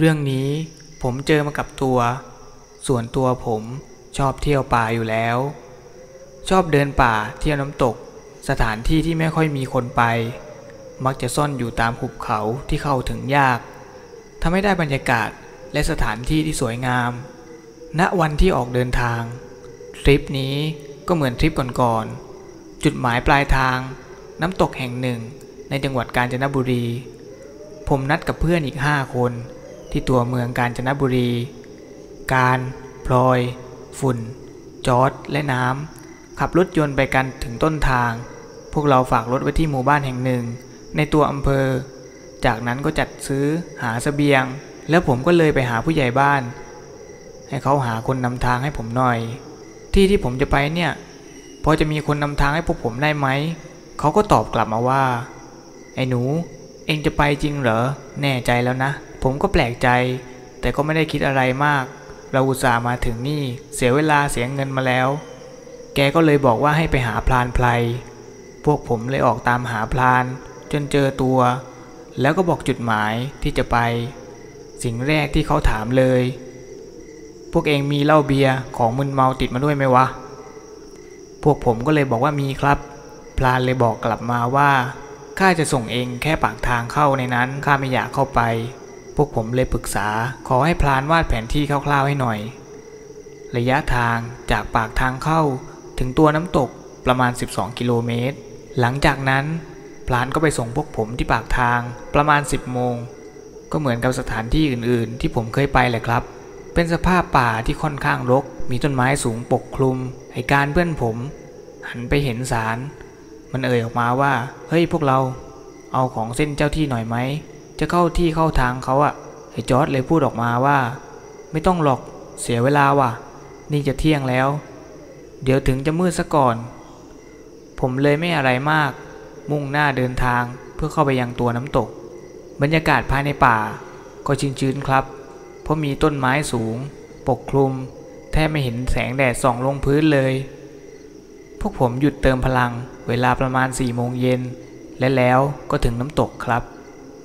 เรื่องนี้ผมเจอมากับตัว ส่วนตัวผมชอบเที่ยวป่าอยู่แล้ว ชอบเดินป่าเที่ยวน้ำตก สถานที่ที่ไม่ค่อยมีคนไป มักจะซ่อนอยู่ตามหุบเขาที่เข้าถึงยากทำให้ได้บรรยากาศและสถานที่ที่สวยงาม ณวันที่ออกเดินทางทริปนี้ก็เหมือนทริปก่อนๆจุดหมายปลายทาง น้ำตกแห่งหนึ่งในจังหวัดกาญจนบุรี ผมนัดกับเพื่อนอีกห้าคน ที่ตัวเมืองกาญจนบุรี การพลอย ฝุ่น จอดและน้ำขับรถยนต์ไปกันถึงต้นทาง พวกเราฝากรถไว้ที่หมู่บ้านแห่งหนึ่ง ในตัวอำเภอ จากนั้นก็จัดซื้อหาสเสบียง แล้วผมก็เลยไปหาผู้ใหญ่บ้าน ให้เขาหาคนนำทางให้ผมหน่อย ที่ที่ผมจะไปเนี่ยพอจะมีคนนำทางให้พวกผมได้ไหม เขาก็ตอบกลับมาว่า ไอ้หนู เองจะไปจริงเหรอ แน่ใจแล้วนะ ผมก็แปลกใจ แต่ก็ไม่ได้คิดอะไรมาก เราอุตส่าห์มาถึงนี่เสียเวลาเสียเงินมาแล้ว แกก็เลยบอกว่าให้ไปหาพลานไพรพวกผมเลยออกตามหาพลาน จนเจอตัว แล้วก็บอกจุดหมายที่จะไป สิ่งแรกที่เขาถามเลย พวกเองมีเหล้าเบียร์ของมึนเมาติดมาด้วยไหมวะ พวกผมก็เลยบอกว่ามีครับ พลานเลยบอกกลับมาว่าข้าจะส่งเองแค่ปากทางเข้าในนั้นข้าไม่อยากเข้าไป พวกผมเลยปรึกษาขอให้พลานวาดแผนที่คร่าวๆให้หน่อย ระยะทางจากปากทางเข้าถึงตัวน้ำตกประมาณ 12 กิโลเมตร หลังจากนั้นพลานก็ไปส่งพวกผมที่ปากทางประมาณ 10 โมง ก็เหมือนกับสถานที่อื่นๆ ที่ผมเคยไปแหละครับ เป็นสภาพป่าที่ค่อนข้างรก มีต้นไม้สูงปกคลุม ไอการเพื่อนผม หันไปเห็นสาร มันเอ่ยออกมาว่า เฮ้ยพวกเรา เอาของเส้นเจ้าที่หน่อยไหม จะเข้าที่เข้าทางเขาอะไอจอร์ดเลยพูดออกมาว่า ไม่ต้องหรอกเสียเวลาว่ะ นี่จะเที่ยงแล้ว เดี๋ยวถึงจะมืดซะก่อน ผมเลยไม่อะไรมาก มุ่งหน้าเดินทางเพื่อเข้าไปยังตัวน้ำตก บรรยากาศภายในป่า ก็ชื้นๆครับ เพราะมีต้นไม้สูง ปกคลุม แทบไม่เห็นแสงแดดส่องลงพื้นเลย พวกผมหยุดเติมพลังเวลาประมาณ4ี่โมงเย็นและแล้วก็ถึงน้ำตกครับ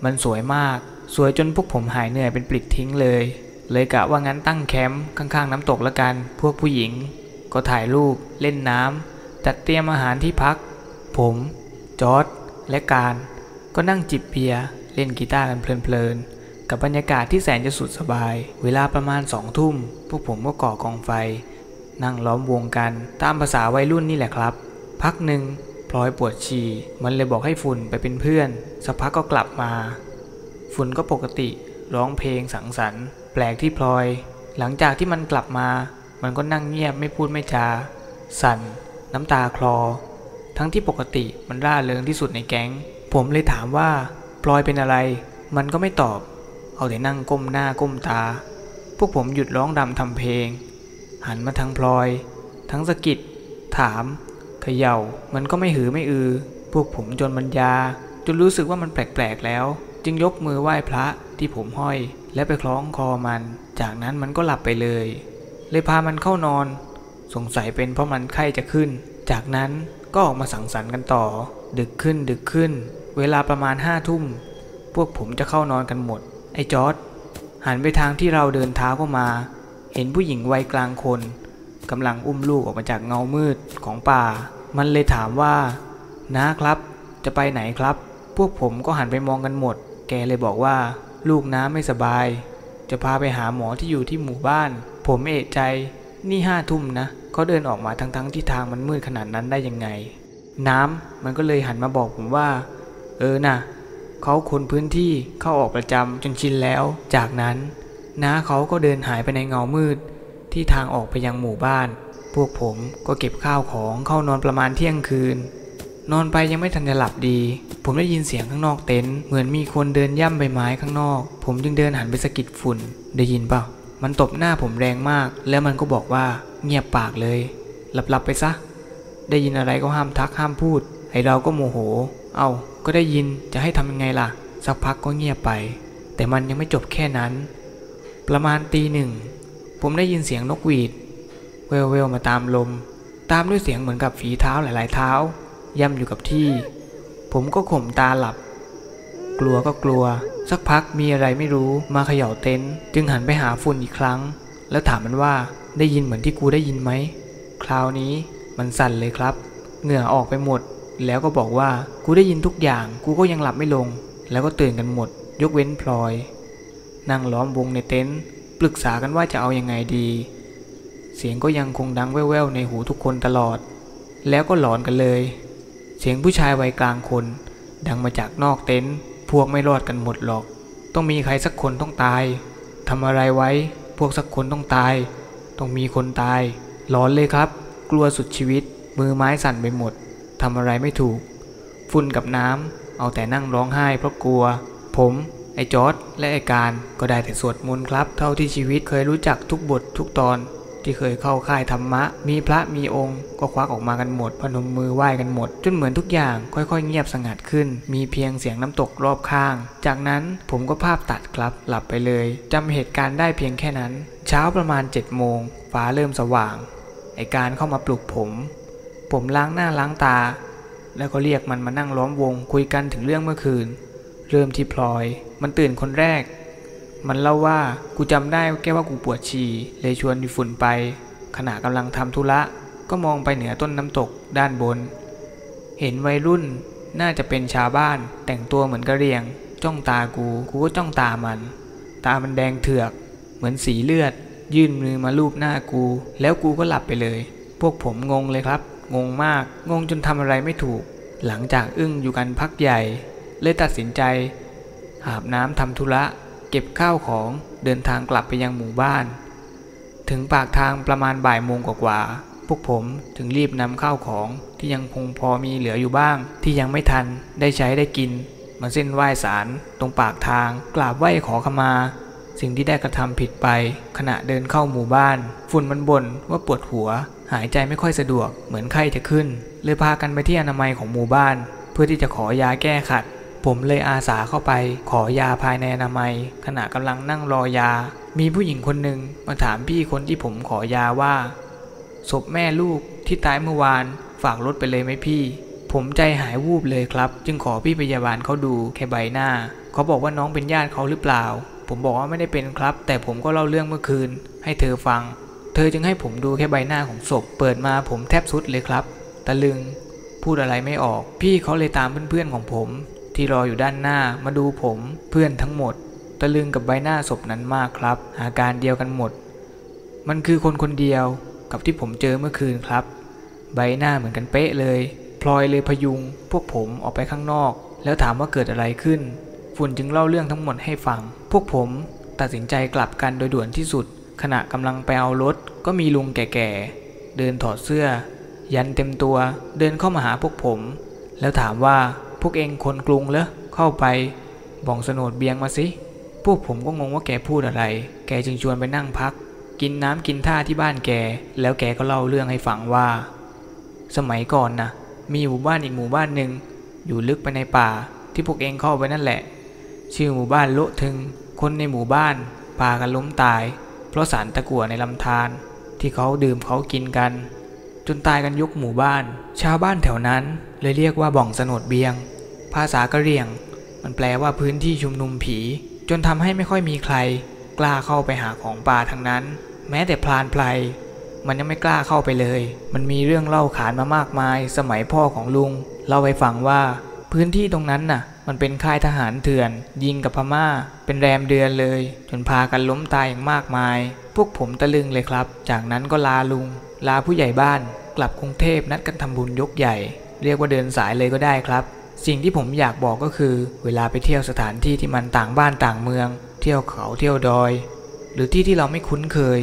มันสวยมาก สวยจนพวกผมหายเหนื่อยเป็นปลิดทิ้งเลย เลยกะว่างั้นตั้งแคมป์ข้างๆน้ำตกล้วกัน พวกผู้หญิง ก็ถ่ายรูป เล่นน้ำจัดเตรียมอาหารที่พัก ผม จอร์ดและการ ก็นั่งจิบเบียร์เล่นกีตาร์กันเพลินๆ กับบรรยากาศที่แสนจะสุดสบาย เวลาประมาณสองทุ่ม พวกผมก็ก่อกองไฟ นั่งล้อมวงกันตามภาษาวัยรุ่นนี่แหละครับ พักหนึ่ง พลอยปวดฉี่มันเลยบอกให้ฝุ่นไปเป็นเพื่อน สักพักก็กลับมา ฝุ่นก็ปกติร้องเพลงสังสรรค์ แปลกที่พลอย หลังจากที่มันกลับมา มันก็นั่งเงียบไม่พูดไม่จา สั่น น้ำตาคลอ ทั้งที่ปกติมันร่าเริงที่สุดในแก๊ง ผมเลยถามว่าพลอยเป็นอะไร มันก็ไม่ตอบ เอาแต่นั่งก้มหน้าก้มตา พวกผมหยุดร้องรำทำเพลง หันมาทางพลอย ทั้งสะกิดถาม เขยา่า มันก็ไม่หือไม่อือ พวกผมจนบรรยาจนรู้สึกว่ามันแปลกๆแล้ว จึงยกมือไหว้พระที่ผมห้อย และไปคล้องคอมัน จากนั้นมันก็หลับไปเลย เลยพามันเข้านอน สงสัยเป็นเพราะมันไข้จะขึ้น จากนั้นก็ออกมาสังสรรค์กันต่อ ดึกขึ้นดึกขึ้น เวลาประมาณห้าทุ่ม พวกผมจะเข้านอนกันหมด ไอ้จอร์ดหันไปทางที่เราเดินเท้าเข้ามา เห็นผู้หญิงวัยกลางคน กำลังอุ้มลูกออกมาจากเงามืดของป่า มันเลยถามว่าน้าครับ จะไปไหนครับ พวกผมก็หันไปมองกันหมด แกเลยบอกว่า ลูกน้าไม่สบาย จะพาไปหาหมอที่อยู่ที่หมู่บ้าน ผมเอะใจ นี่ห้าทุ่มนะเขาเดินออกมาทั้งๆทที่ทางมันมืดขนาดนั้นได้ยังไง น้ำมันก็เลยหันมาบอกผมว่า เออน่ะเขาคนพื้นที่เข้าออกประจำจนชินแล้ว จากนั้นน้าเขาก็เดินหายไปในเงามืด ที่ทางออกไปยังหมู่บ้าน พวกผมก็เก็บข้าวของเข้านอนประมาณเที่ยงคืน นอนไปยังไม่ทันจะหลับดี ผมได้ยินเสียงข้างนอกเต็นท์เหมือนมีคนเดินย่ำใบไม้ข้างนอก ผมจึงเดินหันไปสะกิดฝุ่น ได้ยินเปล่ามันตบหน้าผมแรงมาก แล้วมันก็บอกว่าเงียบปากเลย หลับๆไปซะ ได้ยินอะไรก็ห้ามทักห้ามพูด ไอเราก็โมโห เอาก็ได้ยินจะให้ทำยังไงล่ะ สักพักก็เงียบไป แต่มันยังไม่จบแค่นั้น ประมาณตีหนึ่ง ผมได้ยินเสียงนกหวีดเวลเวลมาตามลม ตามด้วยเสียงเหมือนกับฝีเท้าหลาย ๆ เท้า ย่ำอยู่กับที่ ผมก็ข่มตาหลับ กลัวก็กลัว สักพักมีอะไรไม่รู้มาเขย่าเต็นท์จึงหันไปหาฝุ่นอีกครั้ง แล้วถามมันว่าได้ยินเหมือนที่กูได้ยินไหม คราวนี้มันสั่นเลยครับ เหงื่อออกไปหมด แล้วก็บอกว่ากูได้ยินทุกอย่าง กูก็ยังหลับไม่ลง แล้วก็ตื่นกันหมด ยกเว้นพลอย นั่งล้อมวงในเต็นท์ ปรึกษากันว่าจะเอายังไงดี เสียงก็ยังคงดังแว่วๆในหูทุกคนตลอด แล้วก็หลอนกันเลย เสียงผู้ชายวัยกลางคน ดังมาจากนอกเต็นท์พวกไม่รอดกันหมดหรอก ต้องมีใครสักคนต้องตายทำอะไรไว้ พวกสักคนต้องตาย ต้องมีคนตายหลอนเลยครับ กลัวสุดชีวิต มือไม้สั่นไปหมดทำอะไรไม่ถูก ฝุ่นกับน้ำเอาแต่นั่งร้องไห้เพราะกลัว ผม ไอ้จอร์ดและไอ้การก็ได้แต่สวดมนต์ครับ เท่าที่ชีวิตเคยรู้จักทุกบททุกตอน ที่เคยเข้าค่ายธรรมะ มีพระมีองค์ ก็ควักออกมากันหมด พนมมือไหว้กันหมด จนเหมือนทุกอย่างค่อยๆ เงียบสงัดขึ้น มีเพียงเสียงน้ำตกรอบข้าง จากนั้นผมก็ภาพตัดครับหลับไปเลยจำเหตุการณ์ได้เพียงแค่นั้น เช้าประมาณ7จ็ดโมงฟ้าเริ่มสว่าง ไอ้การเข้ามาปลุกผม ผมล้างหน้าล้างตา แล้วก็เรียกมันมานั่งล้อมวงคุยกันถึงเรื่องเมื่อคืน เริ่มที่พลอย มันตื่นคนแรก มันเล่าว่ากูจำได้แค่ว่ากูปวดฉี่เลยชวนฝุ่นไป ขณะกำลังทำธุระ ก็มองไปเหนือต้นน้ำตกด้านบน เห็นวัยรุ่นน่าจะเป็นชาวบ้าน แต่งตัวเหมือนกระเรียง จ้องตากู กูก็จ้องตามัน ตามันแดงเถือก เหมือนสีเลือด ยื่นมือมาลูบหน้ากู แล้วกูก็หลับไปเลย พวกผมงงเลยครับ งงมาก งงจนทำอะไรไม่ถูก หลังจากอึ้งอยู่กันพักใหญ่ เลยตัดสินใจหาบน้ำทำธุระ เก็บข้าวของเดินทางกลับไปยังหมู่บ้าน ถึงปากทางประมาณบ่ายโมงกว่าๆพวกผมถึงรีบนำข้าวของที่ยังคงพอมีเหลืออยู่บ้าง ที่ยังไม่ทันได้ใช้ได้กินมาเส้นไหว้สารตรงปากทางกราบไหว้ขอขมา สิ่งที่ได้กระทำผิดไป ขณะเดินเข้าหมู่บ้าน ฝุ่นมันบ่นว่าปวดหัว หายใจไม่ค่อยสะดวกเหมือนไข้จะขึ้น เลยพากันไปที่อนามัยของหมู่บ้าน เพื่อที่จะขอยาแก้ขัด ผมเลยอาสาเข้าไปขอยาภายในอนามัย ขณะกำลังนั่งรอยา มีผู้หญิงคนหนึ่งมาถามพี่คนที่ผมขอยาว่าศพแม่ลูกที่ตายเมื่อวานฝากรถไปเลยไหมพี่ ผมใจหายวูบเลยครับ จึงขอพี่พยาบาลเขาดูแค่ใบหน้า เขาบอกว่าน้องเป็นญาติเขาหรือเปล่า ผมบอกว่าไม่ได้เป็นครับ แต่ผมก็เล่าเรื่องเมื่อคืน ให้เธอฟัง เธอจึงให้ผมดูแค่ใบหน้าของศพ เปิดมาผมแทบสุดเลยครับ ตะลึง พูดอะไรไม่ออก พี่เขาเลยตามเพื่อนๆของผม ที่รออยู่ด้านหน้ามาดูผมเพื่อนทั้งหมด ตะลึงกับใบหน้าศพนั้นมากครับ อาการเดียวกันหมด มันคือคนคนเดียวกับที่ผมเจอเมื่อคืนครับ ใบหน้าเหมือนกันเป๊ะเลยพลอยเลยพยุง พวกผมออกไปข้างนอก แล้วถามว่าเกิดอะไรขึ้น ฝุ่นจึงเล่าเรื่องทั้งหมดให้ฟัง พวกผมตัดสินใจกลับกันโดยด่วนที่สุด ขณะกำลังไปเอารถก็มีลุงแก่ๆ เดินถอดเสื้อ ยันเต็มตัว เดินเข้ามาหาพวกผม แล้วถามว่า พวกเองคนกรุงเหรอเข้าไปบ่องสนดเบียงมาสิพวกผมก็งงว่าแกพูดอะไร แกจึงชวนไปนั่งพัก กินน้ำกินท่าที่บ้านแก แล้วแกก็เล่าเรื่องให้ฟังว่า สมัยก่อนนะมีหมู่บ้านอีกหมู่บ้านหนึ่งอยู่ลึกไปในป่าที่พวกเองเข้าไปนั่นแหละ ชื่อหมู่บ้านโละทึง คนในหมู่บ้านพากันล้มตาย เพราะสารตะกั่วในลำธารที่เขาดื่มเขากินกัน จนตายกันยกหมู่บ้าน ชาวบ้านแถวนั้นเลยเรียกว่าบ่องสนดเบียง ภาษากะเหรี่ยง มันแปลว่าพื้นที่ชุมนุมผี จนทำให้ไม่ค่อยมีใคร กล้าเข้าไปหาของป่าทั้งนั้น แม้แต่พลานไพรมันยังไม่กล้าเข้าไปเลย มันมีเรื่องเล่าขานมามากมาย สมัยพ่อของลุงเล่าให้ฟังว่า พื้นที่ตรงนั้นน่ะ มันเป็นค่ายทหารเถื่อน ยิงกับพม่า เป็นแรมเดือนเลย จนพากันล้มตายอย่างมากมาย พวกผมตะลึงเลยครับ จากนั้นก็ลาลุง ลาผู้ใหญ่บ้าน กลับกรุงเทพนัดกันทำบุญยกใหญ่ เรียกว่าเดินสายเลยก็ได้ครับ สิ่งที่ผมอยากบอกก็คือ เวลาไปเที่ยวสถานที่ที่มันต่างบ้านต่างเมือง เที่ยวเขาเที่ยวดอย หรือที่ที่เราไม่คุ้นเคย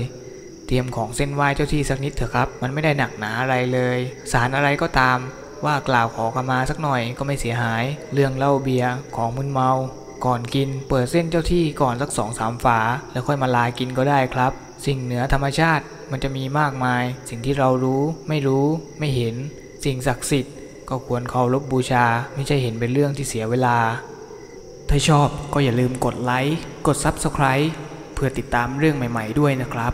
เตรียมของเส้นไหว้เจ้าที่สักนิดเถอะครับ มันไม่ได้หนักหนาอะไรเลย สารอะไรก็ตาม ว่ากล่าวขอขมาสักหน่อยก็ไม่เสียหาย เรื่องเหล้าเบียร์ของมึนเมา ก่อนกิน เปิดเส้นเจ้าที่ก่อนสักสองสามฝา แล้วค่อยมาลากินก็ได้ครับ สิ่งเหนือธรรมชาติมันจะมีมากมาย สิ่งที่เรารู้ ไม่รู้ ไม่เห็น สิ่งศักดิ์สิทธิ์ ก็ควรเคารพบูชาไม่ใช่เห็นเป็นเรื่องที่เสียเวลา ถ้าชอบก็อย่าลืมกดไลค์ กด Subscribe เพื่อติดตามเรื่องใหม่ ๆ ด้วยนะครับ